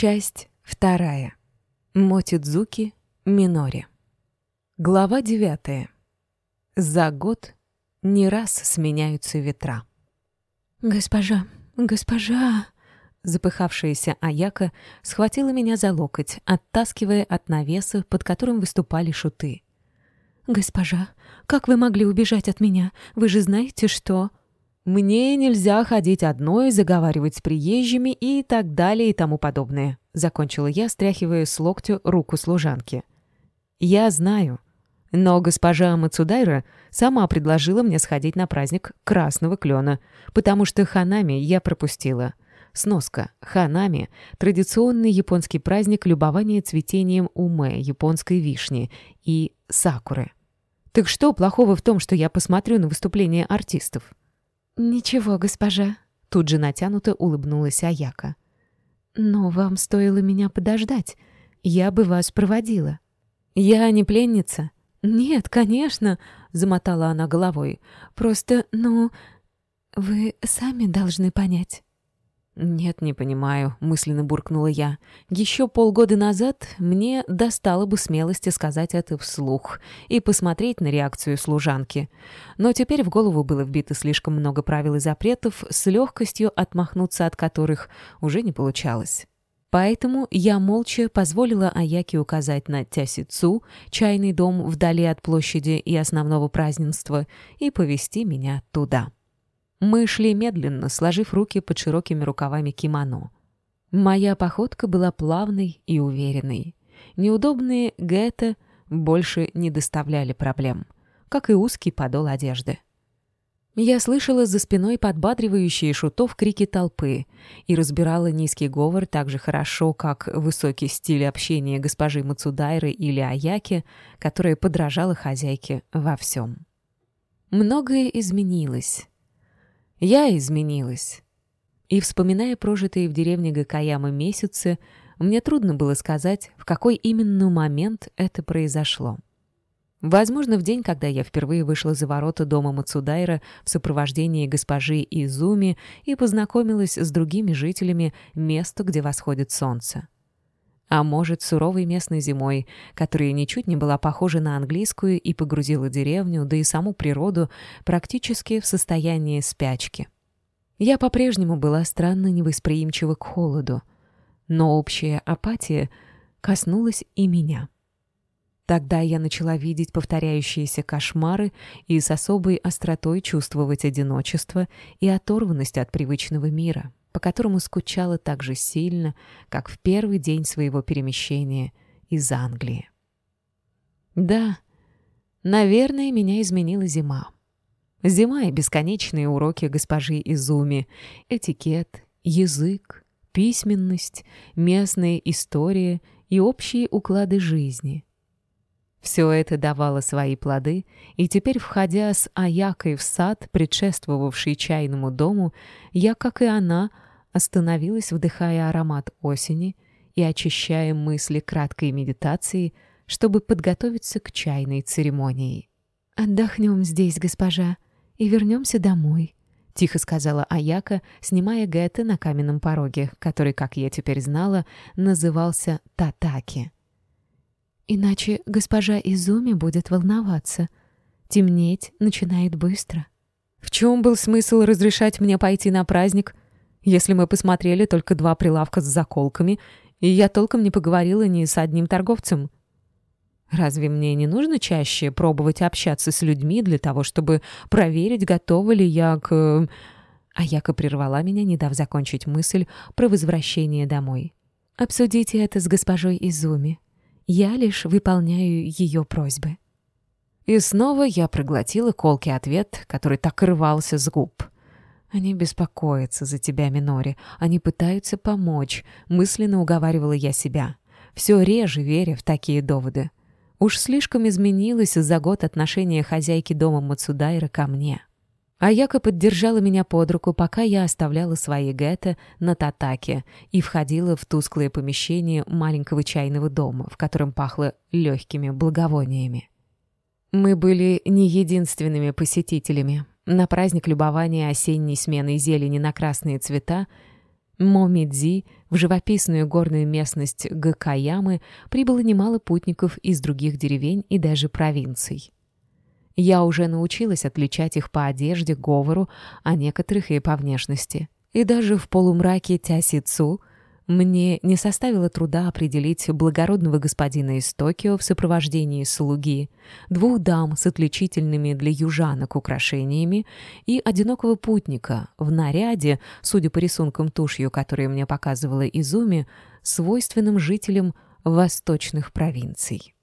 Часть вторая. Мотидзуки Минори. Глава девятая. За год не раз сменяются ветра. «Госпожа, госпожа!» Запыхавшаяся Аяка схватила меня за локоть, оттаскивая от навеса, под которым выступали шуты. «Госпожа, как вы могли убежать от меня? Вы же знаете, что...» «Мне нельзя ходить одной, заговаривать с приезжими и так далее и тому подобное», — закончила я, стряхивая с локтя руку служанки. «Я знаю. Но госпожа Мацудайра сама предложила мне сходить на праздник Красного Клена, потому что ханами я пропустила. Сноска. Ханами — традиционный японский праздник любования цветением умэ, японской вишни, и сакуры. Так что плохого в том, что я посмотрю на выступление артистов?» «Ничего, госпожа», — тут же натянуто улыбнулась Аяка. «Но вам стоило меня подождать. Я бы вас проводила». «Я не пленница?» «Нет, конечно», — замотала она головой. «Просто, ну, вы сами должны понять». «Нет, не понимаю», — мысленно буркнула я. «Еще полгода назад мне достало бы смелости сказать это вслух и посмотреть на реакцию служанки. Но теперь в голову было вбито слишком много правил и запретов, с легкостью отмахнуться от которых уже не получалось». Поэтому я молча позволила Аяке указать на Тясицу, чайный дом вдали от площади и основного празднества, и повести меня туда. Мы шли медленно, сложив руки под широкими рукавами кимоно. Моя походка была плавной и уверенной. Неудобные гетто больше не доставляли проблем, как и узкий подол одежды. Я слышала за спиной подбадривающие шутов крики толпы и разбирала низкий говор так же хорошо, как высокий стиль общения госпожи Мацудайры или Аяки, которая подражала хозяйке во всем. Многое изменилось. Я изменилась. И, вспоминая прожитые в деревне Гакаяма месяцы, мне трудно было сказать, в какой именно момент это произошло. Возможно, в день, когда я впервые вышла за ворота дома Мацудайра в сопровождении госпожи Изуми и познакомилась с другими жителями места, где восходит солнце. А может, суровой местной зимой, которая ничуть не была похожа на английскую и погрузила деревню, да и саму природу, практически в состояние спячки. Я по-прежнему была странно невосприимчива к холоду, но общая апатия коснулась и меня. Тогда я начала видеть повторяющиеся кошмары и с особой остротой чувствовать одиночество и оторванность от привычного мира по которому скучала так же сильно, как в первый день своего перемещения из Англии. Да, наверное, меня изменила зима. Зима и бесконечные уроки госпожи Изуми, этикет, язык, письменность, местная история и общие уклады жизни — все это давало свои плоды, и теперь, входя с Аякой в сад, предшествовавший чайному дому, я, как и она, остановилась, вдыхая аромат осени и очищая мысли краткой медитацией, чтобы подготовиться к чайной церемонии. «Отдохнем здесь, госпожа, и вернемся домой», — тихо сказала Аяка, снимая Гетте на каменном пороге, который, как я теперь знала, назывался Татаки. Иначе госпожа Изуми будет волноваться. Темнеть начинает быстро. В чем был смысл разрешать мне пойти на праздник, если мы посмотрели только два прилавка с заколками, и я толком не поговорила ни с одним торговцем? Разве мне не нужно чаще пробовать общаться с людьми для того, чтобы проверить, готова ли я к... Аяка прервала меня, не дав закончить мысль про возвращение домой. «Обсудите это с госпожой Изуми. Я лишь выполняю ее просьбы. И снова я проглотила колкий ответ, который так рвался с губ. «Они беспокоятся за тебя, Минори. Они пытаются помочь», — мысленно уговаривала я себя. Все реже веря в такие доводы. Уж слишком изменилось за год отношение хозяйки дома Мацудайра ко мне. Аяка поддержала меня под руку, пока я оставляла свои гетто на Татаке и входила в тусклое помещение маленького чайного дома, в котором пахло легкими благовониями. Мы были не единственными посетителями. На праздник любования осенней сменой зелени на красные цвета Момидзи, в живописную горную местность Гакаямы прибыло немало путников из других деревень и даже провинций. Я уже научилась отличать их по одежде, говору, а некоторых и по внешности. И даже в полумраке Тясицу мне не составило труда определить благородного господина из Токио в сопровождении слуги, двух дам с отличительными для южанок украшениями и одинокого путника в наряде, судя по рисункам тушью, которые мне показывала Изуми, свойственным жителям восточных провинций.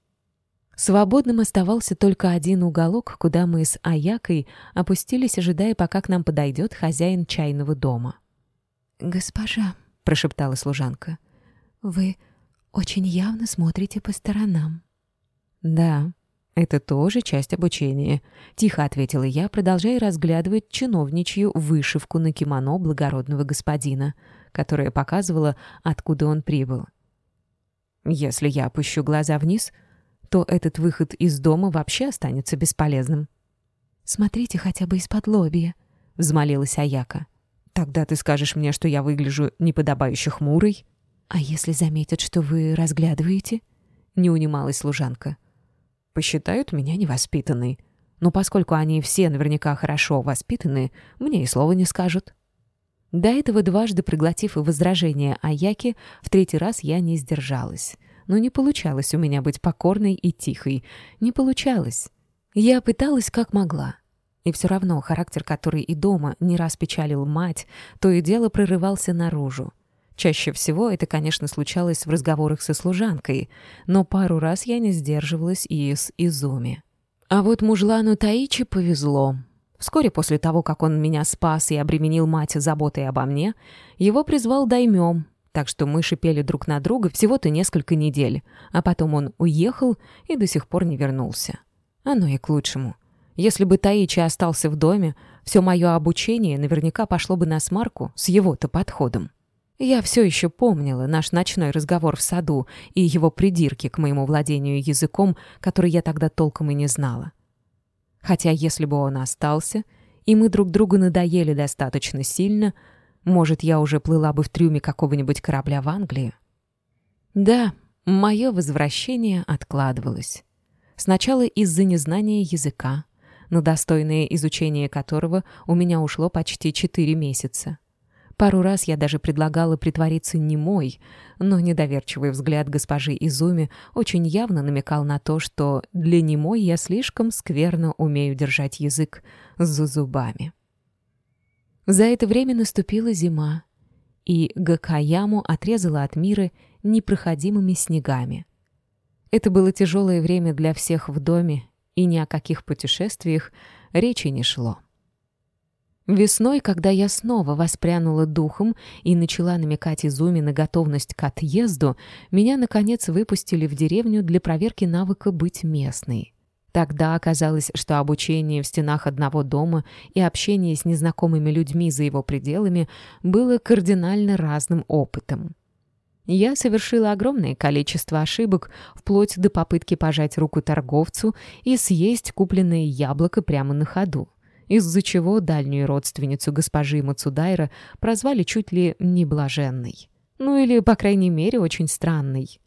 Свободным оставался только один уголок, куда мы с Аякой опустились, ожидая, пока к нам подойдет хозяин чайного дома. «Госпожа», прошептала служанка. «Вы очень явно смотрите по сторонам». «Да, это тоже часть обучения», — тихо ответила я, продолжая разглядывать чиновничью вышивку на кимоно благородного господина, которая показывала, откуда он прибыл. «Если я опущу глаза вниз, то этот выход из дома вообще останется бесполезным». «Смотрите хотя бы из-под лобья», — взмолилась Аяка. Тогда ты скажешь мне, что я выгляжу неподобающе хмурой. А если заметят, что вы разглядываете? Не унималась служанка. Посчитают меня невоспитанной. Но поскольку они все наверняка хорошо воспитаны, мне и слова не скажут. До этого дважды проглотив возражение Аяки, в третий раз я не сдержалась. Но не получалось у меня быть покорной и тихой. Не получалось. Я пыталась как могла. И все равно характер, который и дома не раз печалил мать, то и дело прорывался наружу. Чаще всего это, конечно, случалось в разговорах со служанкой, но пару раз я не сдерживалась и с Изуми. А вот мужлану Таичи повезло. Вскоре после того, как он меня спас и обременил мать заботой обо мне, его призвал даймем, так что мы шипели друг на друга всего-то несколько недель, а потом он уехал и до сих пор не вернулся. Оно и к лучшему. Если бы Таичи остался в доме, все мое обучение наверняка пошло бы на смарку с его-то подходом. Я все еще помнила наш ночной разговор в саду и его придирки к моему владению языком, который я тогда толком и не знала. Хотя если бы он остался, и мы друг другу надоели достаточно сильно, может, я уже плыла бы в трюме какого-нибудь корабля в Англию? Да, мое возвращение откладывалось. Сначала из-за незнания языка, на достойное изучение которого у меня ушло почти четыре месяца. Пару раз я даже предлагала притвориться немой, но недоверчивый взгляд госпожи Изуми очень явно намекал на то, что для немой я слишком скверно умею держать язык за зубами. За это время наступила зима, и Гакаяму отрезала от мира непроходимыми снегами. Это было тяжелое время для всех в доме, и ни о каких путешествиях речи не шло. Весной, когда я снова воспрянула духом и начала намекать Изуми на готовность к отъезду, меня, наконец, выпустили в деревню для проверки навыка быть местной. Тогда оказалось, что обучение в стенах одного дома и общение с незнакомыми людьми за его пределами было кардинально разным опытом. Я совершила огромное количество ошибок, вплоть до попытки пожать руку торговцу и съесть купленное яблоко прямо на ходу, из-за чего дальнюю родственницу госпожи Мацудайра прозвали чуть ли не блаженной. Ну или, по крайней мере, очень странной.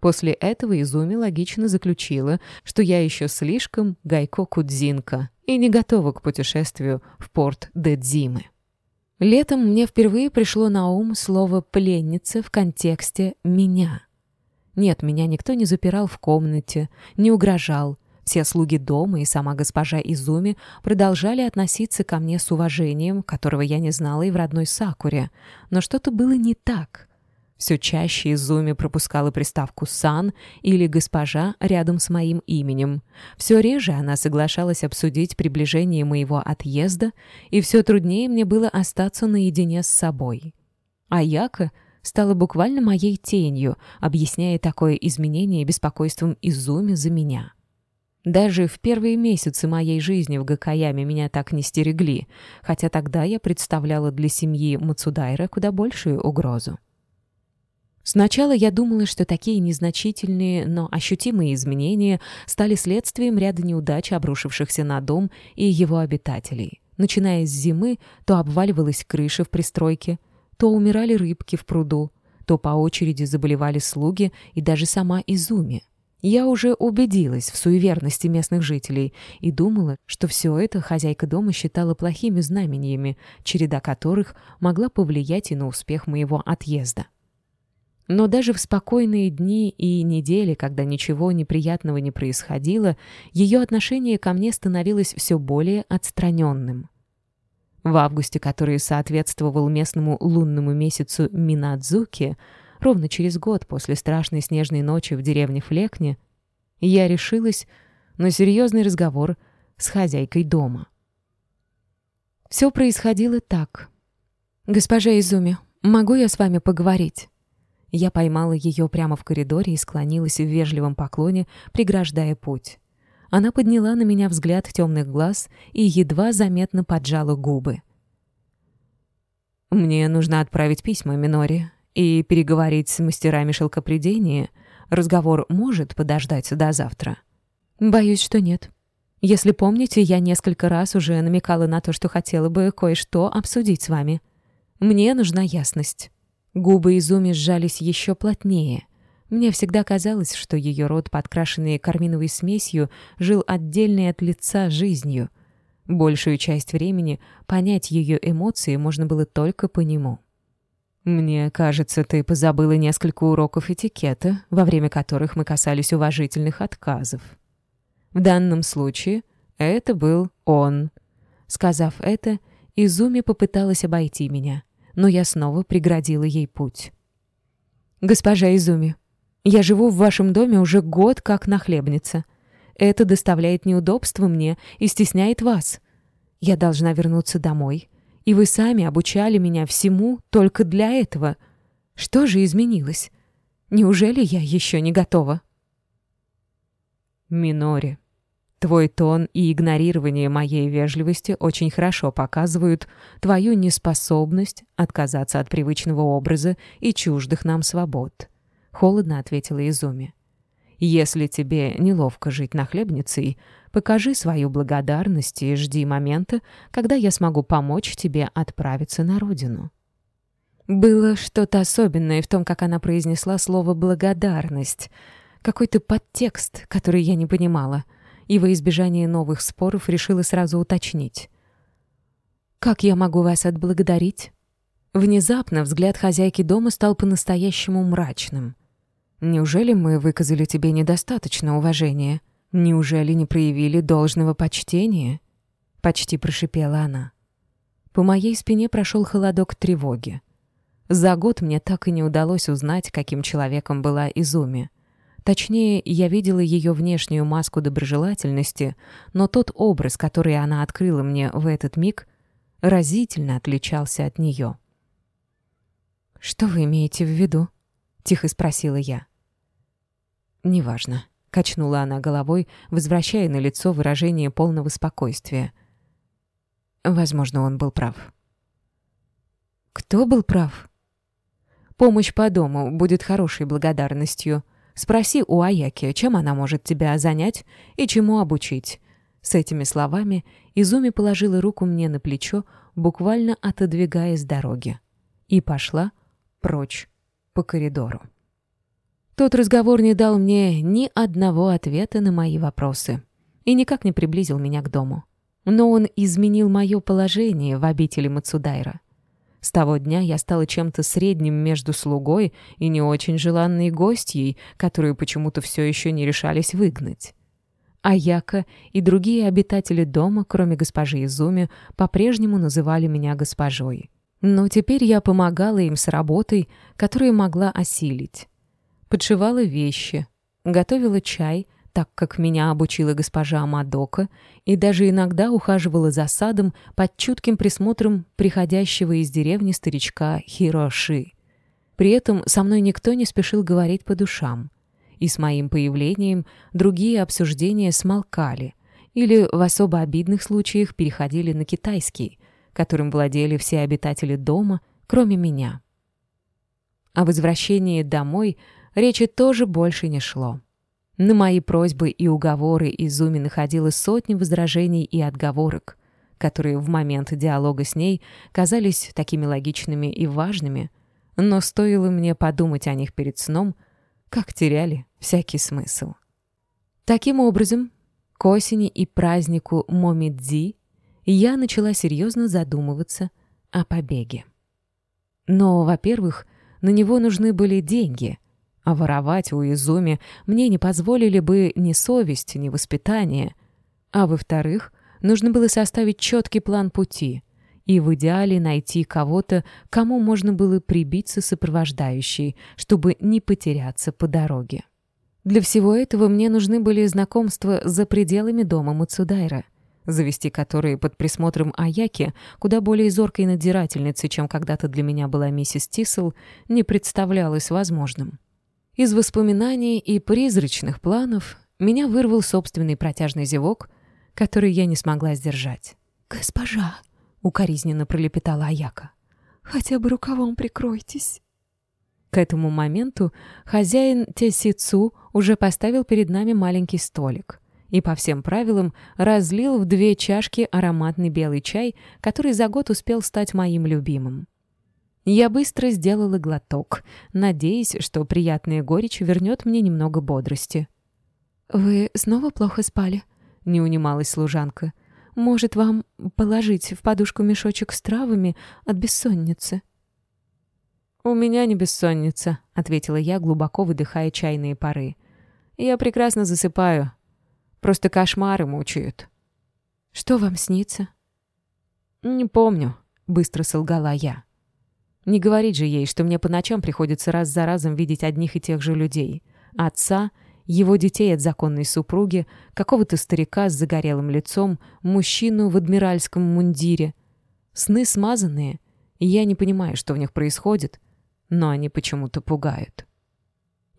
После этого Изуми логично заключила, что я еще слишком гайко-кудзинка и не готова к путешествию в порт Дэдзимы. Летом мне впервые пришло на ум слово «пленница» в контексте «меня». Нет, меня никто не запирал в комнате, не угрожал. Все слуги дома и сама госпожа Изуми продолжали относиться ко мне с уважением, которого я не знала и в родной Сакуре. Но что-то было не так. Все чаще Изуми пропускала приставку «сан» или «госпожа» рядом с моим именем. Все реже она соглашалась обсудить приближение моего отъезда, и все труднее мне было остаться наедине с собой. А Яка стала буквально моей тенью, объясняя такое изменение беспокойством Изуми за меня. Даже в первые месяцы моей жизни в Гакаяме меня так не стерегли, хотя тогда я представляла для семьи Мацудайра куда большую угрозу. Сначала я думала, что такие незначительные, но ощутимые изменения стали следствием ряда неудач, обрушившихся на дом и его обитателей. Начиная с зимы, то обваливалась крыша в пристройке, то умирали рыбки в пруду, то по очереди заболевали слуги и даже сама Изуми. Я уже убедилась в суеверности местных жителей и думала, что все это хозяйка дома считала плохими знамениями, череда которых могла повлиять и на успех моего отъезда. Но даже в спокойные дни и недели, когда ничего неприятного не происходило, ее отношение ко мне становилось все более отстраненным. В августе, который соответствовал местному лунному месяцу Минадзуки, ровно через год после страшной снежной ночи в деревне Флекне, я решилась на серьезный разговор с хозяйкой дома. Все происходило так. «Госпожа Изуми, могу я с вами поговорить?» Я поймала ее прямо в коридоре и склонилась в вежливом поклоне, преграждая путь. Она подняла на меня взгляд темных глаз и едва заметно поджала губы. «Мне нужно отправить письма Минори и переговорить с мастерами шелкопредения. Разговор может подождать до завтра?» «Боюсь, что нет. Если помните, я несколько раз уже намекала на то, что хотела бы кое-что обсудить с вами. Мне нужна ясность». Губы Изуми сжались еще плотнее. Мне всегда казалось, что ее рот, подкрашенный карминовой смесью, жил отдельной от лица жизнью. Большую часть времени понять ее эмоции можно было только по нему. «Мне кажется, ты позабыла несколько уроков этикета, во время которых мы касались уважительных отказов. В данном случае это был он». Сказав это, Изуми попыталась обойти меня, но я снова преградила ей путь. «Госпожа Изуми, я живу в вашем доме уже год как нахлебница. Это доставляет неудобства мне и стесняет вас. Я должна вернуться домой. И вы сами обучали меня всему только для этого. Что же изменилось? Неужели я еще не готова?» «Минори, твой тон и игнорирование моей вежливости очень хорошо показывают твою неспособность отказаться от привычного образа и чуждых нам свобод. — холодно ответила Изуми. «Если тебе неловко жить нахлебницей, покажи свою благодарность и жди момента, когда я смогу помочь тебе отправиться на родину». Было что-то особенное в том, как она произнесла слово «благодарность», какой-то подтекст, который я не понимала, и во избежание новых споров решила сразу уточнить. «Как я могу вас отблагодарить?» Внезапно взгляд хозяйки дома стал по-настоящему мрачным. Неужели мы выказали тебе недостаточно уважения? Неужели не проявили должного почтения?» Почти прошипела она. По моей спине прошел холодок тревоги. За год мне так и не удалось узнать, каким человеком была Изуми. Точнее, я видела ее внешнюю маску доброжелательности, но тот образ, который она открыла мне в этот миг, разительно отличался от нее. «Что вы имеете в виду?» — тихо спросила я. «Неважно», — качнула она головой, возвращая на лицо выражение полного спокойствия. Возможно, он был прав. «Кто был прав?» «Помощь по дому будет хорошей благодарностью. Спроси у Аяки, чем она может тебя занять и чему обучить». С этими словами Изуми положила руку мне на плечо, буквально отодвигая с дороги, и пошла прочь по коридору. Тот разговор не дал мне ни одного ответа на мои вопросы и никак не приблизил меня к дому. Но он изменил мое положение в обители Мацудайра. С того дня я стала чем-то средним между слугой и не очень желанной гостьей, которую почему-то все еще не решались выгнать. Аяка и другие обитатели дома, кроме госпожи Изуми, по-прежнему называли меня госпожой. Но теперь я помогала им с работой, которую могла осилить подшивала вещи, готовила чай, так как меня обучила госпожа Мадока, и даже иногда ухаживала за садом под чутким присмотром приходящего из деревни старичка Хироши. При этом со мной никто не спешил говорить по душам. И с моим появлением другие обсуждения смолкали или в особо обидных случаях переходили на китайский, которым владели все обитатели дома, кроме меня. О возвращении домой – речи тоже больше не шло. На мои просьбы и уговоры Изуми находила сотни возражений и отговорок. которые в момент диалога с ней казались такими логичными и важными, но стоило мне подумать о них перед сном, как теряли всякий смысл. Таким образом, к осени и празднику Момидзи я начала серьезно задумываться о побеге. Но, во-первых, на него нужны были деньги, а воровать у Изуми мне не позволили бы ни совесть, ни воспитание. А во-вторых, нужно было составить четкий план пути и в идеале найти кого-то, кому можно было прибиться сопровождающей, чтобы не потеряться по дороге. Для всего этого мне нужны были знакомства за пределами дома Мацудайра — завести которые под присмотром Аяки, куда более зоркой надзирательницы, чем когда-то для меня была миссис Тисел, не представлялось возможным. Из воспоминаний и призрачных планов меня вырвал собственный протяжный зевок, который я не смогла сдержать. «Госпожа!» — укоризненно пролепетала Аяка. «Хотя бы рукавом прикройтесь». К этому моменту хозяин Тесицу уже поставил перед нами маленький столик и по всем правилам разлил в две чашки ароматный белый чай, который за год успел стать моим любимым. Я быстро сделала глоток, надеясь, что приятная горечь вернет мне немного бодрости. «Вы снова плохо спали?» — не унималась служанка. «Может, вам положить в подушку мешочек с травами от бессонницы?» «У меня не бессонница», — ответила я, глубоко выдыхая чайные пары. «Я прекрасно засыпаю, Просто кошмары мучают. Что вам снится? Не помню, быстро солгала я. Не говорить же ей, что мне по ночам приходится раз за разом видеть одних и тех же людей. Отца, его детей от законной супруги, какого-то старика с загорелым лицом, мужчину в адмиральском мундире. Сны смазанные, и я не понимаю, что в них происходит, но они почему-то пугают.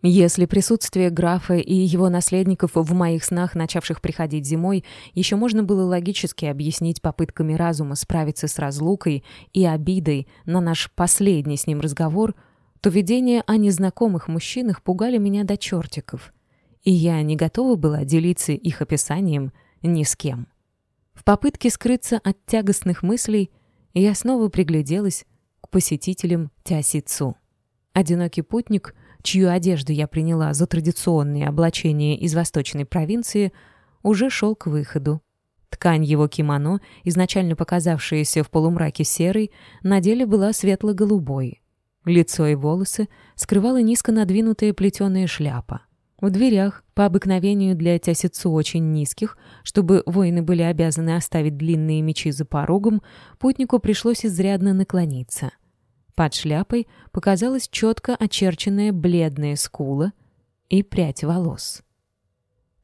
Если присутствие графа и его наследников в моих снах, начавших приходить зимой, еще можно было логически объяснить попытками разума справиться с разлукой и обидой на наш последний с ним разговор, то видения о незнакомых мужчинах пугали меня до чертиков, и я не готова была делиться их описанием ни с кем. В попытке скрыться от тягостных мыслей я снова пригляделась к посетителям Тясицу. Одинокий путник — чью одежду я приняла за традиционные облачения из восточной провинции, уже шел к выходу. Ткань его кимоно, изначально показавшаяся в полумраке серой, на деле была светло-голубой. Лицо и волосы скрывала низко надвинутая плетеная шляпа. В дверях, по обыкновению для тясицу очень низких, чтобы воины были обязаны оставить длинные мечи за порогом, путнику пришлось изрядно наклониться — под шляпой показалась четко очерченная бледная скула и прядь волос.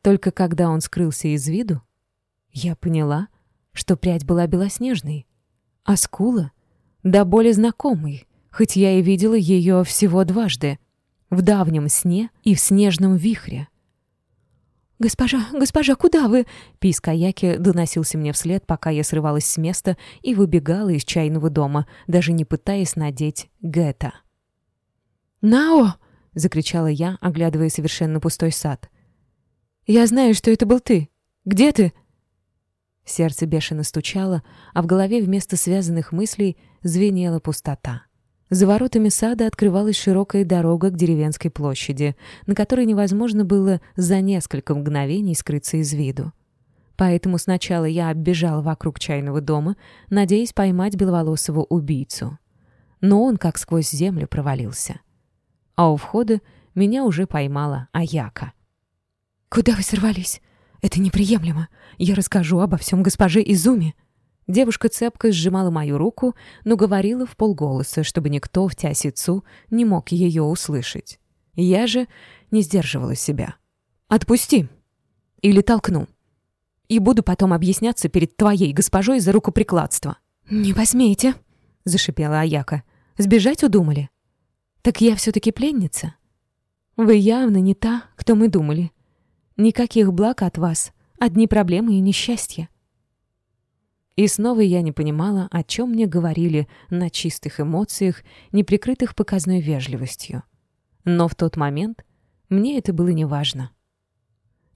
Только когда он скрылся из виду, я поняла, что прядь была белоснежной, а скула — да более знакомой, хоть я и видела ее всего дважды — в давнем сне и в снежном вихре — «Госпожа, госпожа, куда вы?» Писк Аяки доносился мне вслед, пока я срывалась с места и выбегала из чайного дома, даже не пытаясь надеть гетто. «Нао!» — закричала я, оглядывая совершенно пустой сад. «Я знаю, что это был ты. Где ты?» Сердце бешено стучало, а в голове вместо связанных мыслей звенела пустота. За воротами сада открывалась широкая дорога к деревенской площади, на которой невозможно было за несколько мгновений скрыться из виду. Поэтому сначала я оббежала вокруг чайного дома, надеясь поймать беловолосого убийцу. Но он как сквозь землю провалился. А у входа меня уже поймала Аяка. «Куда вы сорвались? Это неприемлемо. Я расскажу обо всем госпоже Изуми». Девушка цепко сжимала мою руку, но говорила в полголоса, чтобы никто в Тясицу не мог ее услышать. Я же не сдерживала себя. «Отпусти! Или толкну. И буду потом объясняться перед твоей госпожой за рукоприкладство». «Не посмейте!» — зашипела Аяка. «Сбежать удумали?» «Так я все-таки пленница. Вы явно не та, кто мы думали. Никаких благ от вас, одни проблемы и несчастья. И снова я не понимала, о чем мне говорили на чистых эмоциях, не прикрытых показной вежливостью. Но в тот момент мне это было неважно.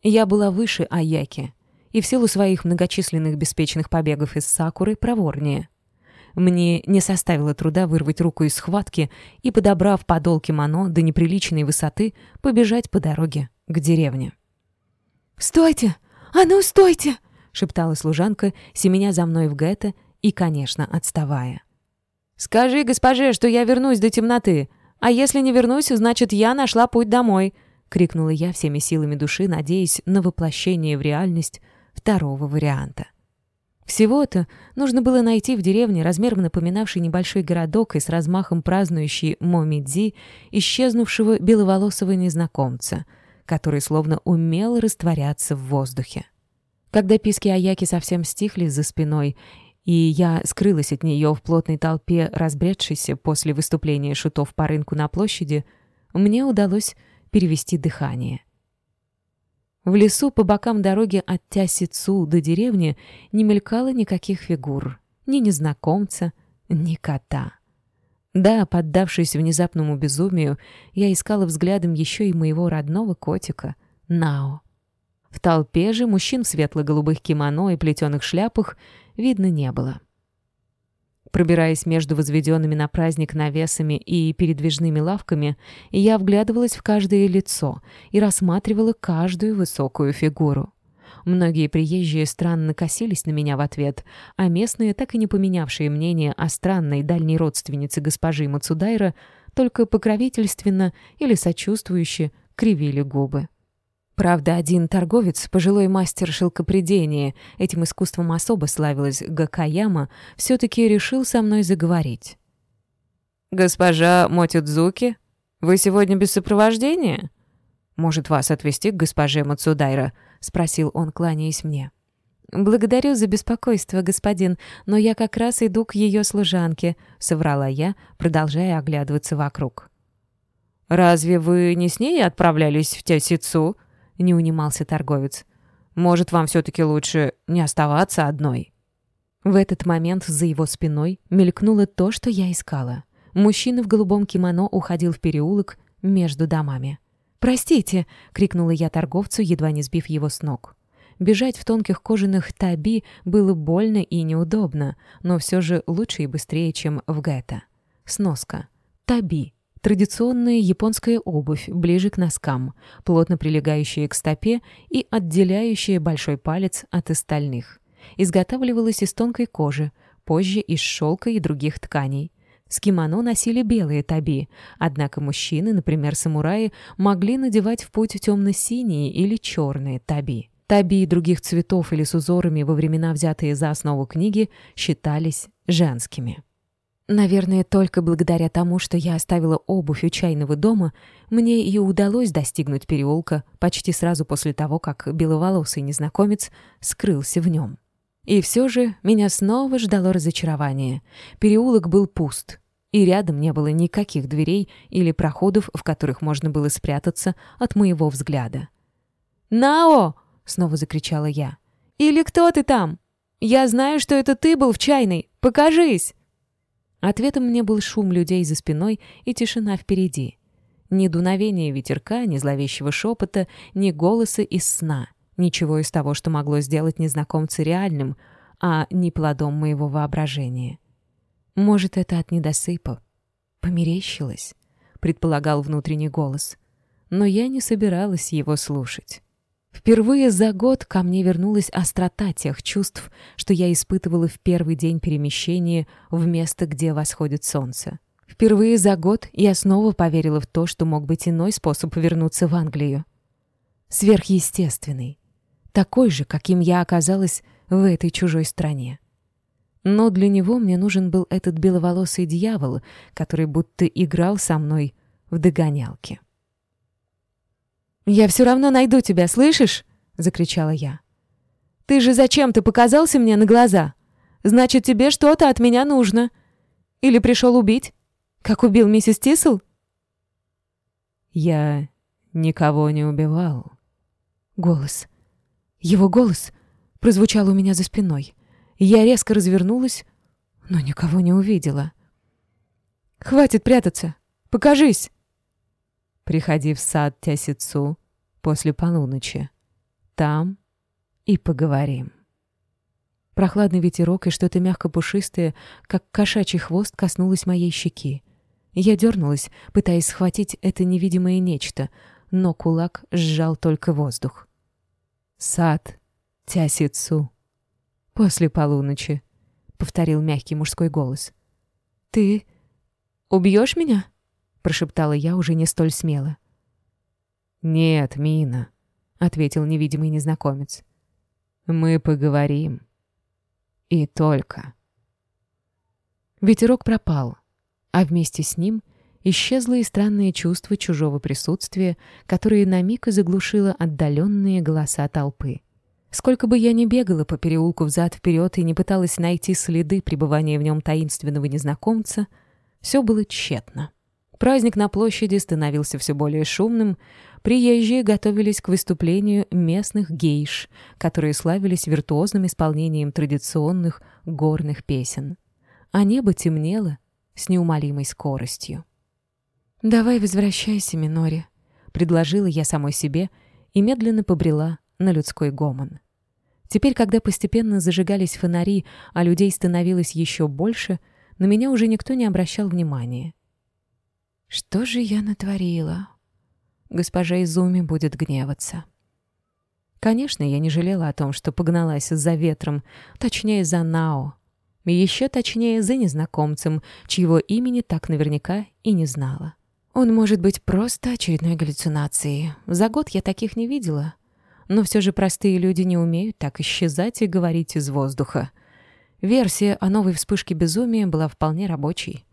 Я была выше Аяки, и в силу своих многочисленных беспечных побегов из Сакуры проворнее. Мне не составило труда вырвать руку из схватки и, подобрав подол кимоно до неприличной высоты, побежать по дороге к деревне. «Стойте! А ну, стойте!» — шептала служанка, семеня за мной в гетто и, конечно, отставая. «Скажи госпоже, что я вернусь до темноты, а если не вернусь, значит, я нашла путь домой», — крикнула я всеми силами души, надеясь на воплощение в реальность второго варианта. Всего-то нужно было найти в деревне размером напоминавший небольшой городок и с размахом празднующий Момидзи, исчезнувшего беловолосого незнакомца, который словно умел растворяться в воздухе. Когда писки Аяки совсем стихли за спиной, и я скрылась от нее в плотной толпе, разбредшейся после выступления шутов по рынку на площади, мне удалось перевести дыхание — в лесу по бокам дороги от Тясицу до деревни не мелькало никаких фигур. Ни незнакомца, ни кота. Да, поддавшись внезапному безумию, я искала взглядом еще и моего родного котика, Нао. В толпе же мужчин в светло-голубых кимоно и плетеных шляпах видно не было. Пробираясь между возведенными на праздник навесами и передвижными лавками, я вглядывалась в каждое лицо и рассматривала каждую высокую фигуру. Многие приезжие странно косились на меня в ответ, а местные, так и не поменявшие мнение о странной дальней родственнице госпожи Мацудайра, только покровительственно или сочувствующе кривили губы. Правда, один торговец, пожилой мастер шелкопредения, этим искусством особо славилась Гакаяма, все-таки решил со мной заговорить. «Госпожа Мотидзуки, вы сегодня без сопровождения?» «Может, вас отвезти к госпоже Мацудайра?» — спросил он, кланяясь мне. «Благодарю за беспокойство, господин, но я как раз иду к ее служанке», — соврала я, продолжая оглядываться вокруг. «Разве вы не с ней отправлялись в Тясицу?» — не унимался торговец. «Может, вам все-таки лучше не оставаться одной?» В этот момент за его спиной мелькнуло то, что я искала. Мужчина в голубом кимоно уходил в переулок между домами. «Простите!» — крикнула я торговцу, едва не сбив его с ног. Бежать в тонких кожаных таби было больно и неудобно, но все же лучше и быстрее, чем в гетто. Сноска. Таби Традиционная японская обувь, ближе к носкам, плотно прилегающая к стопе и отделяющая большой палец от остальных. Изготавливалась из тонкой кожи, позже из шелка и других тканей. С кимоно носили белые таби, однако мужчины, например, самураи, могли надевать в путь темно-синие или черные таби. Таби других цветов или с узорами во времена взятые за основу книги считались женскими. Наверное, только благодаря тому, что я оставила обувь у чайного дома, мне и удалось достигнуть переулка почти сразу после того, как беловолосый незнакомец скрылся в нем. И все же меня снова ждало разочарование. Переулок был пуст, и рядом не было никаких дверей или проходов, в которых можно было спрятаться от моего взгляда. «Нао!» — снова закричала я. «Или кто ты там? Я знаю, что это ты был в чайной. Покажись!» Ответом мне был шум людей за спиной и тишина впереди. Ни дуновения ветерка, ни зловещего шепота, ни голоса из сна. Ничего из того, что могло сделать незнакомца реальным, а не плодом моего воображения. Может, это от недосыпа. Померещилось, предполагал внутренний голос. Но я не собиралась его слушать. Впервые за год ко мне вернулась острота тех чувств, что я испытывала в первый день перемещения в место, где восходит солнце. Впервые за год я снова поверила в то, что мог быть иной способ вернуться в Англию. Сверхъестественный. Такой же, каким я оказалась в этой чужой стране. Но для него мне нужен был этот беловолосый дьявол, который будто играл со мной в догонялки. «Я все равно найду тебя, слышишь?» — закричала я. «Ты же зачем-то показался мне на глаза? Значит, тебе что-то от меня нужно. Или пришел убить? Как убил миссис Тисел?» «Я никого не убивал». Голос. Его голос прозвучал у меня за спиной. Я резко развернулась, но никого не увидела. «Хватит прятаться! Покажись!» Приходи в сад Тясицу после полуночи. Там и поговорим. Прохладный ветерок и что-то мягко-пушистое, как кошачий хвост, коснулось моей щеки. Я дернулась, пытаясь схватить это невидимое нечто, но кулак сжал только воздух. «Сад, Тясицу. После полуночи», — повторил мягкий мужской голос. «Ты убьешь меня?» — прошептала я уже не столь смело. «Нет, Мина», — ответил невидимый незнакомец. «Мы поговорим». И только. Ветерок пропал, а вместе с ним исчезло и странное чувство чужого присутствия, которое на миг и заглушило отдаленные голоса толпы. Сколько бы я ни бегала по переулку взад-вперед и не пыталась найти следы пребывания в нем таинственного незнакомца, все было тщетно. Праздник на площади становился все более шумным, приезжие готовились к выступлению местных гейш, которые славились виртуозным исполнением традиционных горных песен. А небо темнело с неумолимой скоростью. «Давай возвращайся, Минори», — предложила я самой себе и медленно побрела на людской гомон. Теперь, когда постепенно зажигались фонари, а людей становилось еще больше, на меня уже никто не обращал внимания. Что же я натворила? Госпожа Изуми будет гневаться. Конечно, я не жалела о том, что погналась за ветром, точнее, за Нао. Еще точнее, за незнакомцем, чьего имени так наверняка и не знала. Он может быть просто очередной галлюцинацией. За год я таких не видела. Но все же простые люди не умеют так исчезать и говорить из воздуха. Версия о новой вспышке безумия была вполне рабочей.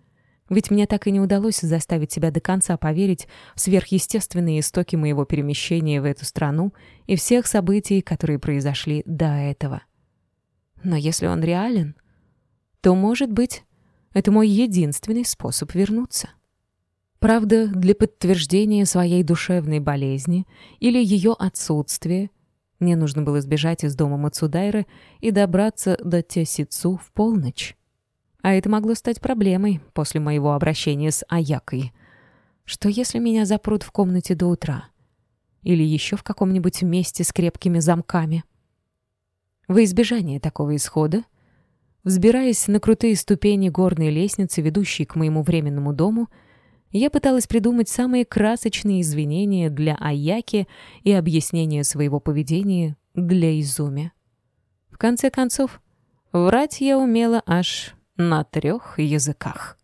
Ведь мне так и не удалось заставить себя до конца поверить в сверхъестественные истоки моего перемещения в эту страну и всех событий, которые произошли до этого. Но если он реален, то, может быть, это мой единственный способ вернуться. Правда, для подтверждения своей душевной болезни или ее отсутствия мне нужно было сбежать из дома Мацудайры и добраться до Тесицу в полночь. А это могло стать проблемой после моего обращения с Аякой. Что если меня запрут в комнате до утра? Или еще в каком-нибудь месте с крепкими замками? Во избежание такого исхода, взбираясь на крутые ступени горной лестницы, ведущей к моему временному дому, я пыталась придумать самые красочные извинения для Аяки и объяснение своего поведения для Изуми. В конце концов, врать я умела аж на трех языках.